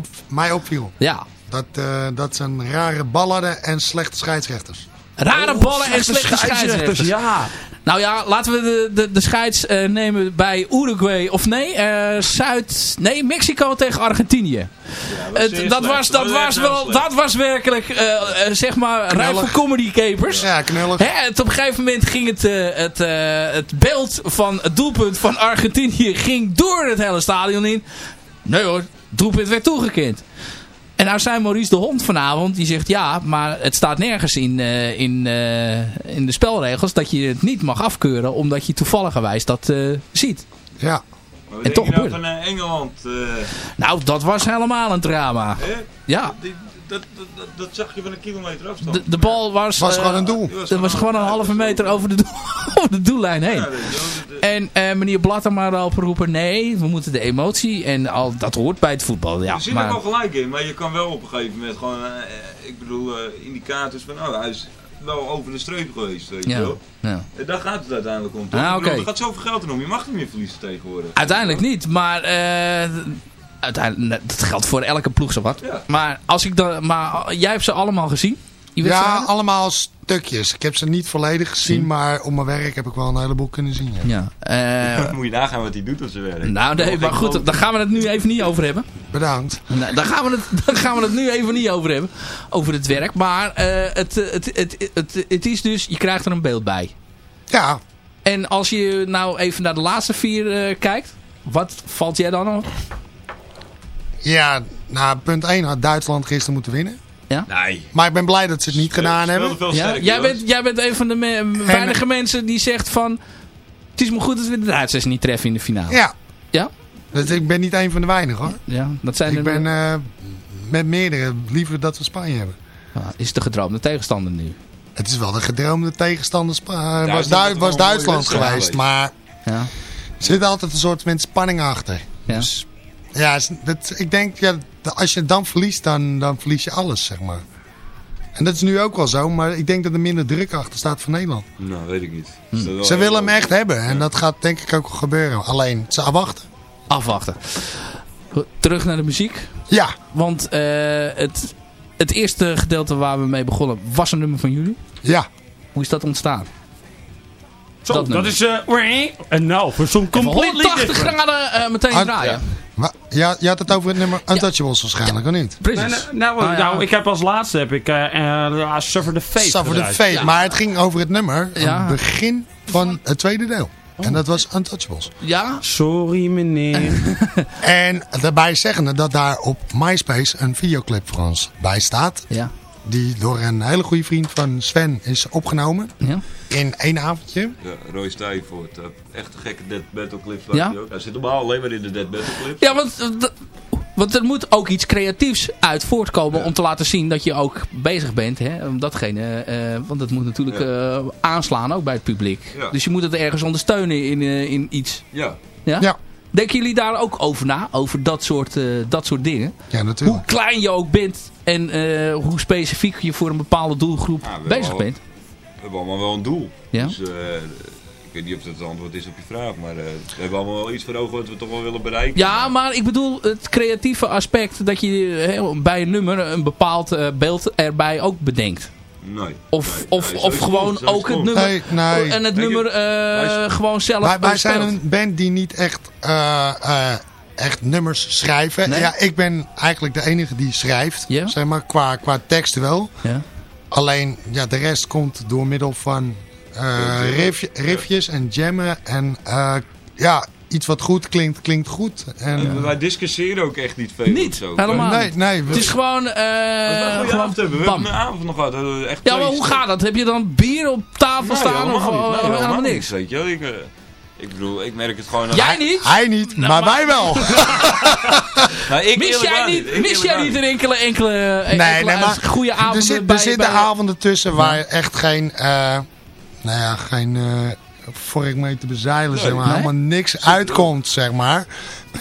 Speaker 6: Wat mij opviel.
Speaker 5: Ja,
Speaker 6: Dat, eh, dat zijn rare ballen en slechte scheidsrechters.
Speaker 5: rare ballen en slechte scheidsrechters.
Speaker 4: Ja.
Speaker 5: Nou ja, laten we de, de, de scheids eh, nemen bij Uruguay. Of nee, eh, Zuid... Nee, Mexico tegen Argentinië. Dat, was, dat, was wel, dat was werkelijk, zeg maar, rijp voor comedy capers.
Speaker 6: Ja, knullig.
Speaker 5: Hè, het, op een gegeven moment ging het, eh, het, eh, het beeld van het doelpunt van Argentinië ging door het hele stadion in. Nee hoor, doelpunt werd toegekend. En nou zei Maurice de Hond vanavond, die zegt ja, maar het staat nergens in, eh, in, eh, in de spelregels dat je het niet mag afkeuren omdat je toevalligerwijs dat eh, ziet.
Speaker 6: Ja,
Speaker 5: En
Speaker 10: denk
Speaker 5: toch
Speaker 10: je nou
Speaker 5: gebeurt
Speaker 10: van eh, Engeland? eh,
Speaker 5: Nou, dat was helemaal een drama. Ja,
Speaker 10: Die- dat, dat, zag je van een kilometer afstand.
Speaker 5: de, de bal was...
Speaker 6: was
Speaker 5: eh,
Speaker 6: gewoon een doel.
Speaker 5: Dat was gewoon een halve meter over de, doel, over de doellijn heen.
Speaker 10: Ja, dat-
Speaker 5: En eh, meneer Blatter maar oproepen, nee, we moeten de emotie en al, dat hoort bij het voetbal. Ja,
Speaker 10: er zit
Speaker 5: maar,
Speaker 10: ook wel gelijk in, maar je kan wel op een gegeven moment gewoon, eh, ik bedoel, eh, indicators van, oh, hij is wel over de streep geweest, weet je
Speaker 5: ja,
Speaker 10: wel.
Speaker 5: ja.
Speaker 10: En daar gaat het uiteindelijk om, toch?
Speaker 5: Ah,
Speaker 10: bedoel. Er gaat zoveel geld in om, je mag niet meer verliezen tegenwoordig.
Speaker 5: Uiteindelijk niet, maar eh, uiteindelijk, dat geldt voor elke ploeg zo wat.
Speaker 10: Ja.
Speaker 5: Maar, als ik dan, maar jij hebt ze allemaal gezien?
Speaker 6: Ja, allemaal stukjes. Ik heb ze niet volledig gezien, maar op mijn werk heb ik wel een heleboel kunnen zien. Ja.
Speaker 5: ja. eh,
Speaker 10: moet je nagaan wat hij doet op zijn werk.
Speaker 5: nou, nee, maar goed, daar gaan we het nu even niet over hebben.
Speaker 6: Bedankt.
Speaker 5: Nee, daar, gaan we het, daar gaan we het nu even niet over hebben. Over het werk. Maar eh, het, het, het, het, het, het is dus, je krijgt er een beeld bij.
Speaker 6: Ja,
Speaker 5: En als je nou even naar de laatste vier eh, kijkt. Wat valt jij dan op?
Speaker 6: Ja nou, punt 1 had Duitsland gisteren moeten winnen.
Speaker 10: Nee.
Speaker 6: Maar ik ben blij dat ze het niet gedaan hebben.
Speaker 10: Veel
Speaker 5: Ja?
Speaker 10: sterker,
Speaker 5: Jij, bent, jij bent een van de me- weinige mensen die zegt van... Het is maar goed dat we de Duitsers niet treffen in de finale.
Speaker 6: Ja.
Speaker 5: Ja?
Speaker 6: Dus ik ben niet een van de weinigen hoor.
Speaker 5: Ja, dat zijn
Speaker 6: Ik
Speaker 5: er-
Speaker 6: ben eh, met meerdere liever dat we Spanje hebben.
Speaker 5: Ah, is de gedroomde tegenstander nu.
Speaker 6: Het is wel de gedroomde tegenstander. Spa- eh, was,
Speaker 10: Duitsland
Speaker 6: Du- was
Speaker 10: een
Speaker 6: Duitsland geweest.
Speaker 10: geweest.
Speaker 6: Maar
Speaker 5: Ja.
Speaker 6: er zit altijd een soort met spanning achter.
Speaker 5: Ja.
Speaker 6: Dus ja, dat, ik denk, ja, dat als je dan verliest, dan, dan verlies je alles, zeg maar. En dat is nu ook wel zo, maar ik denk dat er minder druk achter staat van Nederland.
Speaker 10: Nou, weet ik niet.
Speaker 5: Hm.
Speaker 6: Ze willen hem echt hebben en dat gaat denk ik ook gebeuren. Alleen, ze afwachten.
Speaker 5: Afwachten. Terug naar de muziek.
Speaker 6: Ja,
Speaker 5: Want eh, het, het eerste gedeelte waar we mee begonnen was een nummer van jullie.
Speaker 6: ja.
Speaker 5: Hoe is dat ontstaan?
Speaker 4: Zo,
Speaker 5: Dat
Speaker 4: dat, is... eh en nou, voor zo'n
Speaker 5: Even
Speaker 4: completely
Speaker 5: 180
Speaker 4: different.
Speaker 5: graden eh, meteen
Speaker 6: Ah,
Speaker 5: draaien.
Speaker 6: Maar, ja, je had het over het nummer Untouchables waarschijnlijk, of niet?
Speaker 5: Precies.
Speaker 4: nee, nou,
Speaker 5: Ah, ja.
Speaker 4: nou, ik heb als laatste heb ik eh eh, Suffer the Fate
Speaker 6: Suffer the. Fate.
Speaker 5: Ja.
Speaker 6: Maar het ging over het nummer,
Speaker 5: Ja.
Speaker 6: het begin van het tweede deel.
Speaker 5: Oh.
Speaker 6: En dat was Untouchables.
Speaker 5: Ja?
Speaker 4: Sorry meneer.
Speaker 6: En daarbij zeggende dat daar op MySpace een videoclip voor ons bij staat.
Speaker 5: Ja.
Speaker 6: Die door een hele goede vriend van Sven is opgenomen.
Speaker 5: Ja.
Speaker 6: In één avondje.
Speaker 10: Ja, Roy Stuyvoort. eh, echt een gekke Dead Battle clips.
Speaker 5: Ja?
Speaker 10: Hij, ook. hij zit normaal alleen maar in de Dead Battle clips.
Speaker 5: Ja, want, eh, want er moet ook iets creatiefs uit voortkomen om te laten zien dat je ook bezig bent. Hè, om datgene, eh, want dat moet natuurlijk eh, aanslaan ook bij het publiek.
Speaker 10: Ja.
Speaker 5: Dus je moet het ergens ondersteunen in, in iets.
Speaker 10: Ja.
Speaker 5: Ja?
Speaker 6: Ja.
Speaker 5: Denken jullie daar ook over na? Over dat soort, eh, dat soort dingen?
Speaker 6: Ja,
Speaker 5: Hoe
Speaker 6: natuurlijk.
Speaker 5: klein je ook bent en eh, hoe specifiek je voor een bepaalde doelgroep
Speaker 10: Ja, we
Speaker 5: bezig bent.
Speaker 10: We hebben allemaal wel een doel.
Speaker 5: Ja.
Speaker 10: Dus eh, ik weet niet of dat het antwoord is op je vraag. Maar eh, we hebben allemaal wel iets voor ogen wat we toch wel willen bereiken.
Speaker 5: Ja, maar ik bedoel het creatieve aspect dat je hè, bij een nummer een bepaald eh, beeld erbij ook bedenkt.
Speaker 10: Nee.
Speaker 5: Of,
Speaker 10: nee,
Speaker 5: of,
Speaker 10: nee,
Speaker 5: of gewoon ook het nummer,
Speaker 6: Nee, nee.
Speaker 5: en het nummer eh, gewoon zelf
Speaker 6: Wij, wij
Speaker 5: eh,
Speaker 6: zijn een band die niet echt, eh, eh, echt nummers schrijven.
Speaker 5: Nee?
Speaker 6: Ja, ik ben eigenlijk de enige die schrijft.
Speaker 5: Ja?
Speaker 6: Zeg maar, qua, qua teksten wel.
Speaker 5: Ja.
Speaker 6: Alleen, ja, de rest komt door middel van eh, riff, riffjes en jammen. En eh, ja, iets wat goed klinkt, klinkt goed. En,
Speaker 10: En wij discussiëren ook echt niet veel.
Speaker 5: Niet,
Speaker 10: zo.
Speaker 5: helemaal
Speaker 6: nee, nee. we-
Speaker 5: Het is gewoon, eh,
Speaker 10: We
Speaker 5: gewoon
Speaker 10: hebben hebben. We hebben een avond nog gehad. eh, Echt
Speaker 5: Ja, maar hoe gaat dat? Heb je dan bier op tafel
Speaker 10: Nee,
Speaker 5: staan of
Speaker 10: niet.
Speaker 5: eh,
Speaker 10: Nee,
Speaker 5: helemaal
Speaker 10: helemaal
Speaker 5: niks?
Speaker 10: weet je wel. Ik, eh, Ik bedoel, ik merk het gewoon...
Speaker 5: Jij niet?
Speaker 6: Hij niet,
Speaker 5: Nou,
Speaker 6: maar
Speaker 5: maar-
Speaker 6: wij wel.
Speaker 10: Nou, ik
Speaker 5: Mis jij niet,
Speaker 10: Ik
Speaker 5: mis jij niet een enkele, enkele, enkele
Speaker 6: nee, maar
Speaker 5: goede
Speaker 6: er,
Speaker 5: avond
Speaker 6: zit,
Speaker 5: bij,
Speaker 6: er zitten
Speaker 5: bij-
Speaker 6: avonden tussen waar echt geen, eh, nou ja, geen eh vork mee te bezeilen, zeg maar.
Speaker 5: Nee?
Speaker 6: Helemaal niks uitkomt, zeg maar.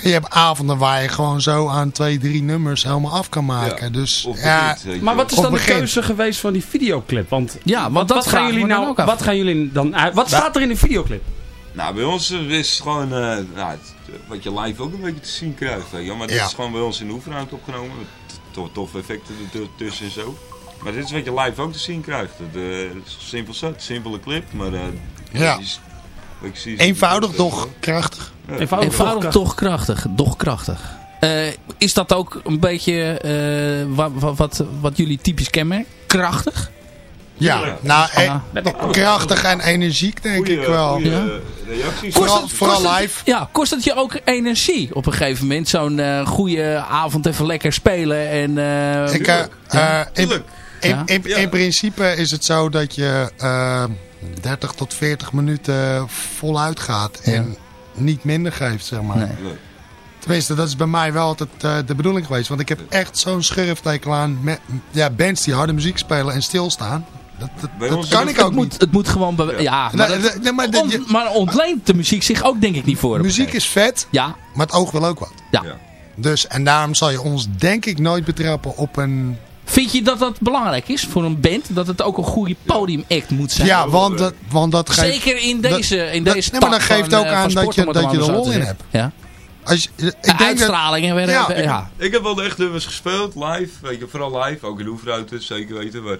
Speaker 6: Je hebt avonden waar je gewoon zo aan twee, drie nummers helemaal af kan maken. Dus ja,
Speaker 10: begint,
Speaker 4: Maar wat is dan de keuze geweest van die videoclip? Want
Speaker 5: Ja, want
Speaker 4: wat,
Speaker 5: dat
Speaker 4: wat gaan jullie nou,
Speaker 5: ook af.
Speaker 4: wat gaan jullie dan uit? Wat staat er in de videoclip?
Speaker 10: Nou, bij ons eh, is het gewoon eh, nou, wat je live ook een beetje te zien krijgt. Weet je. wel. Maar dit
Speaker 6: Ja.
Speaker 10: is gewoon bij ons in de oefenruimte opgenomen. Met to- toffe effecten ertussen en zo. Maar dit is wat je live ook te zien krijgt. Het eh, is simpel zat, simpele clip. Maar eh,
Speaker 6: Ja.
Speaker 10: zie-
Speaker 6: eenvoudig toch krachtig.
Speaker 10: Ja.
Speaker 4: Eenvoudig,
Speaker 5: Eenvoudig toch krachtig. Doch krachtig. Eh, is dat ook een beetje eh, wat, wat, jullie typisch kenmerk? Krachtig?
Speaker 6: Ja, nou, eh, krachtig en energiek denk
Speaker 10: Goeie-
Speaker 6: ik wel.
Speaker 10: goeie,
Speaker 5: Ja.
Speaker 10: reacties.
Speaker 6: Vooral,
Speaker 5: het-
Speaker 6: vooral
Speaker 5: kost het-
Speaker 6: live.
Speaker 5: Ja, kost het je ook energie op een gegeven moment? Zo'n eh, goede avond even lekker spelen en...
Speaker 6: Ik, eh, in,
Speaker 10: Tuurlijk.
Speaker 6: in,
Speaker 5: Ja.
Speaker 6: in, principe is het zo dat je eh 30 tot 40 minuten voluit gaat en niet minder geeft, zeg maar.
Speaker 5: Nee.
Speaker 6: Tenminste, dat is bij mij wel altijd de bedoeling geweest. Want ik heb echt zo'n schurftekel aan met, ja, bands die harde muziek spelen en stilstaan. Dat, dat,
Speaker 10: Bij
Speaker 6: dat
Speaker 10: ons-
Speaker 6: kan
Speaker 10: het
Speaker 6: ik
Speaker 5: het,
Speaker 6: ook
Speaker 5: moet,
Speaker 6: niet.
Speaker 5: het moet gewoon... Ja, maar, dat-
Speaker 6: nee, maar je-
Speaker 5: ontleent de muziek zich ook denk ik niet voor.
Speaker 6: Muziek is vet,
Speaker 5: moment.
Speaker 6: maar het oog wil ook wat.
Speaker 5: Ja.
Speaker 10: Ja.
Speaker 6: Dus, en daarom zal je ons denk ik nooit betrappen op een...
Speaker 5: Vind je dat dat belangrijk is voor een band? Dat het ook een goede podiumact moet zijn?
Speaker 6: Ja, want dat, want dat geeft...
Speaker 5: Zeker in
Speaker 6: dat-
Speaker 5: deze, in
Speaker 6: dat-
Speaker 5: deze
Speaker 6: nee, maar dat geeft
Speaker 5: van,
Speaker 6: ook
Speaker 5: eh,
Speaker 6: aan dat je-
Speaker 5: het
Speaker 6: dat je er lol
Speaker 5: te
Speaker 6: in
Speaker 5: zeggen. Ja.
Speaker 6: Als je, ik
Speaker 5: De
Speaker 6: denk dat,
Speaker 5: uitstraling en
Speaker 6: Ja, ik-
Speaker 5: ja.
Speaker 10: Ik heb wel echt nummers gespeeld, live, weet je, vooral live, ook in de oefenruimte, zeker weten, maar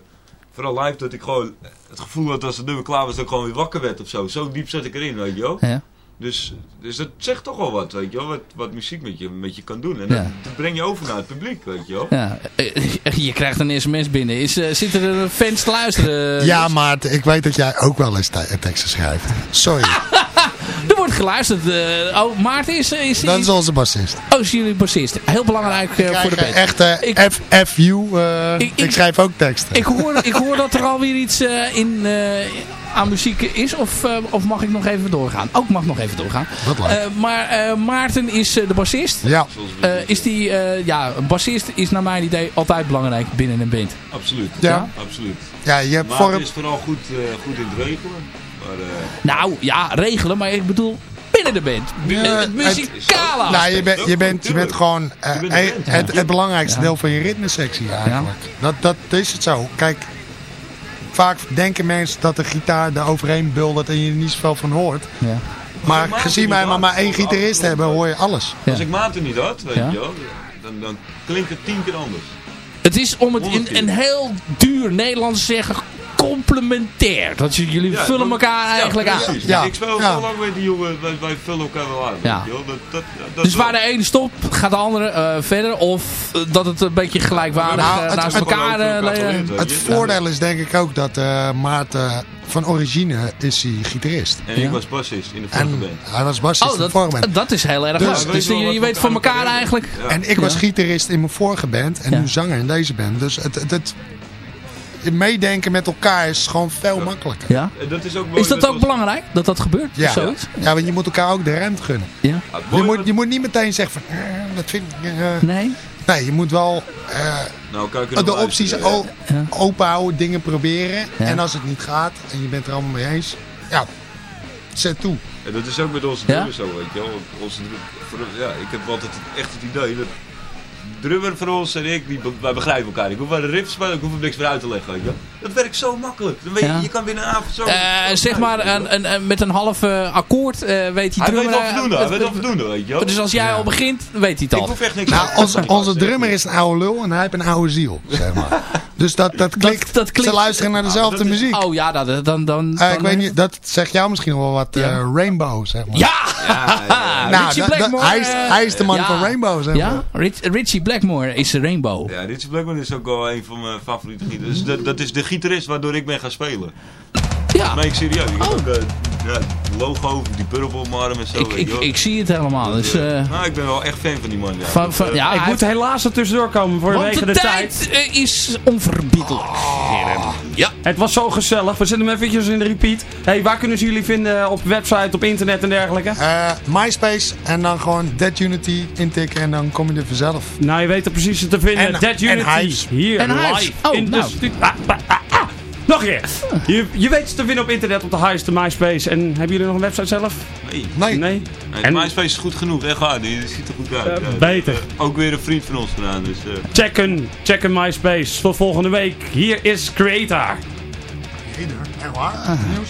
Speaker 10: vooral live dat ik gewoon het gevoel had als het nummer klaar was dat ik gewoon weer wakker werd of zo. Zo diep zat ik erin, weet je wel.
Speaker 5: Ja.
Speaker 10: Dus, dus dat zegt toch wel wat, weet je wel, wat, wat muziek met je, met je kan doen. En
Speaker 5: Ja.
Speaker 10: dat, dat breng je over naar het publiek, weet je wel.
Speaker 5: Ja, je krijgt een sms binnen. Is, eh, zitten er fans te luisteren?
Speaker 6: ja, Maarten, ik weet dat jij ook wel eens te- teksten schrijft. Sorry,
Speaker 5: Er wordt geluisterd. eh, oh, Maarten is, is,
Speaker 6: dat
Speaker 5: is,
Speaker 6: is onze bassist.
Speaker 5: oh, is jullie bassist. Heel belangrijk eh, voor de band.
Speaker 6: echt
Speaker 5: Ik-
Speaker 6: eh F- FU, eh,
Speaker 5: Ik-
Speaker 6: ik,
Speaker 5: ik-
Speaker 6: schrijf ook teksten.
Speaker 5: Ik hoor, ik hoor dat er alweer iets eh, in, eh, aan muziek is. Of, eh, of mag ik nog even doorgaan? Ook mag nog even doorgaan.
Speaker 6: Wat leuk.
Speaker 5: Eh, maar eh, Maarten is eh, de bassist.
Speaker 6: ja,
Speaker 5: Eh, is die, eh, ja, een bassist is naar mijn idee altijd belangrijk binnen een band.
Speaker 10: Absoluut.
Speaker 6: Ja.
Speaker 10: Absoluut.
Speaker 6: ja, je hebt
Speaker 10: Maar
Speaker 6: voor
Speaker 10: het is vooral goed, eh, goed in het regelen. Maar, eh,
Speaker 5: Nou, ja, regelen, maar ik bedoel binnen de band.
Speaker 6: Ja,
Speaker 5: het muzikale
Speaker 6: Nou, je,
Speaker 5: aspect.
Speaker 6: bent je, bent, je bent gewoon eh,
Speaker 10: Je bent een band,
Speaker 6: het, het belangrijkste
Speaker 5: Ja.
Speaker 6: deel van je ritmesectie eigenlijk. Dat, dat is het zo. Kijk, vaak denken mensen dat de gitaar er overheen buldert en je er niet zoveel van hoort.
Speaker 5: Ja.
Speaker 6: Maar gezien wij maar, maar één gitarist hebben, hoor je alles.
Speaker 5: Ja.
Speaker 10: Als ik maten niet had, weet
Speaker 5: Ja.
Speaker 10: je wel, dan, dan klinkt het tien keer anders.
Speaker 5: Het is om het in een heel duur Nederlands te zeggen complementair. Dat je- jullie
Speaker 10: Ja,
Speaker 5: vullen
Speaker 10: dat-
Speaker 5: elkaar eigenlijk aan.
Speaker 10: Precies.
Speaker 6: Ja.
Speaker 10: Ik speel
Speaker 6: Ja.
Speaker 10: zo lang met die jongen, wij, wij vullen elkaar wel aan.
Speaker 5: Ja.
Speaker 10: weet je wel. Dat, dat, dat
Speaker 5: Dus
Speaker 10: wel.
Speaker 5: waar de ene stopt, gaat de andere eh, verder. Of dat het een beetje gelijkwaardig
Speaker 6: Nou,
Speaker 5: eh,
Speaker 6: het-
Speaker 5: naast
Speaker 6: het-
Speaker 5: elkaar... eh,
Speaker 6: Het
Speaker 10: je.
Speaker 6: voordeel is denk ik ook dat eh, Maarten van origine is hij gitarist.
Speaker 10: En
Speaker 5: Ja.
Speaker 10: ik was bassist in de vorige
Speaker 6: En
Speaker 10: band.
Speaker 6: hij was bassist
Speaker 5: Oh,
Speaker 6: in de vorige
Speaker 5: dat,
Speaker 6: band.
Speaker 5: dat is heel erg
Speaker 6: Dus-
Speaker 5: Dus je, je
Speaker 10: we
Speaker 5: weet van
Speaker 10: elkaar
Speaker 5: eigenlijk...
Speaker 10: Ja.
Speaker 6: En ik was gitarist in mijn vorige band en
Speaker 5: Ja.
Speaker 6: nu zanger in deze band. Dus het, het, het meedenken met elkaar is gewoon veel makkelijker.
Speaker 5: Ja.
Speaker 10: En dat is ook
Speaker 5: Is dat ook belangrijk, dat dat gebeurt?
Speaker 6: Ja.
Speaker 5: Zoiets?
Speaker 6: ja, want je moet elkaar ook de ruimte gunnen.
Speaker 5: Ja.
Speaker 6: Je moet, je moet niet meteen zeggen van, eh, dat vind ik... eh,
Speaker 5: Nee?
Speaker 6: nee, je moet wel eh,
Speaker 10: nou,
Speaker 6: de opties o- open houden, dingen proberen.
Speaker 5: Ja.
Speaker 6: En als het niet gaat en je bent er allemaal mee eens, ja, zet toe.
Speaker 10: En dat is ook met onze
Speaker 5: Ja?
Speaker 10: zo, weet je wel. Onze, ja, ik heb altijd echt het idee dat drummer van ons en ik, die, be- wij begrijpen elkaar. Ik hoef maar de riff te spelen, ik hoef hem niks meer uit te leggen, weet je. Dat werkt zo makkelijk. Dan weet je,
Speaker 5: Ja.
Speaker 10: je kan binnen een avond zo...
Speaker 5: Eh, zeg maar,
Speaker 10: weet
Speaker 5: een, een, een- met een half eh, akkoord eh, weet die
Speaker 10: Hij weet
Speaker 5: drummer...
Speaker 10: al voldoende, hij weet al voldoende, weet je.
Speaker 5: Dus als jij al begint, weet hij het
Speaker 10: Ik
Speaker 5: al.
Speaker 10: hoef echt niks
Speaker 6: Nou, onze, onze drummer is een oude lul en hij heeft een oude ziel, zeg maar. Dus dat, dat, klinkt- ze luisteren naar dezelfde
Speaker 10: dat is-
Speaker 6: muziek.
Speaker 5: Oh ja, dat, dan... dan, dan
Speaker 6: Eh, ik weet niet, dat zegt jou misschien wel wat, eh,
Speaker 5: Ja.
Speaker 6: Rainbow, zeg maar.
Speaker 5: Ja!
Speaker 6: Nou,
Speaker 5: Richie Blackmore.
Speaker 6: hij, is, hij is de man
Speaker 5: ja.
Speaker 6: van Rainbow, zeg maar.
Speaker 5: Ja, Rich- Richie Blackmore is de Rainbow.
Speaker 10: Ja, Richie Blackman is ook wel een van mijn favoriete gitaristen. Dus dat, dat is de gitarist waardoor ik ben gaan spelen.
Speaker 5: Ja.
Speaker 10: Meen ik serieus. Ik heb
Speaker 5: Oh.
Speaker 10: ook, eh, Ja, logo, die purple en zo.
Speaker 5: Ik, ik, zie het helemaal. Dus, eh,
Speaker 10: nou, ik ben wel echt fan van die man. Ja.
Speaker 5: van, van, ja,
Speaker 4: ik
Speaker 5: hij
Speaker 4: moet helaas er tussendoor komen voor
Speaker 5: de,
Speaker 4: de,
Speaker 5: tijd, eh, is onverbiddelijk. Ja.
Speaker 4: Het was zo gezellig. We zetten hem eventjes in de repeat. Hey, waar kunnen ze jullie vinden op website, op internet en dergelijke?
Speaker 3: Eh, MySpace en dan gewoon Dead Unity intikken en dan kom je er vanzelf.
Speaker 4: Nou, je weet het precies te vinden.
Speaker 3: En-
Speaker 4: Dead
Speaker 3: en
Speaker 4: Unity.
Speaker 3: Hives.
Speaker 4: Hier,
Speaker 5: En
Speaker 4: live.
Speaker 5: Oh,
Speaker 4: in
Speaker 5: nou.
Speaker 4: de stu- Ah, ah, ah, ah. Nog een keer. Je, je weet het te vinden op internet, op de de MySpace. En hebben jullie nog een website zelf?
Speaker 10: Nee.
Speaker 3: Nee.
Speaker 4: Nee?
Speaker 10: Nee,
Speaker 4: En-
Speaker 10: MySpace is goed genoeg, echt waar. Die ziet er goed uit. Ja.
Speaker 4: beter.
Speaker 10: Eh, ook weer een vriend van ons gedaan. Dus, eh,
Speaker 4: Checken, checken MySpace. Tot volgende week. Hier is Creator.
Speaker 3: Echt waar? Nieuws,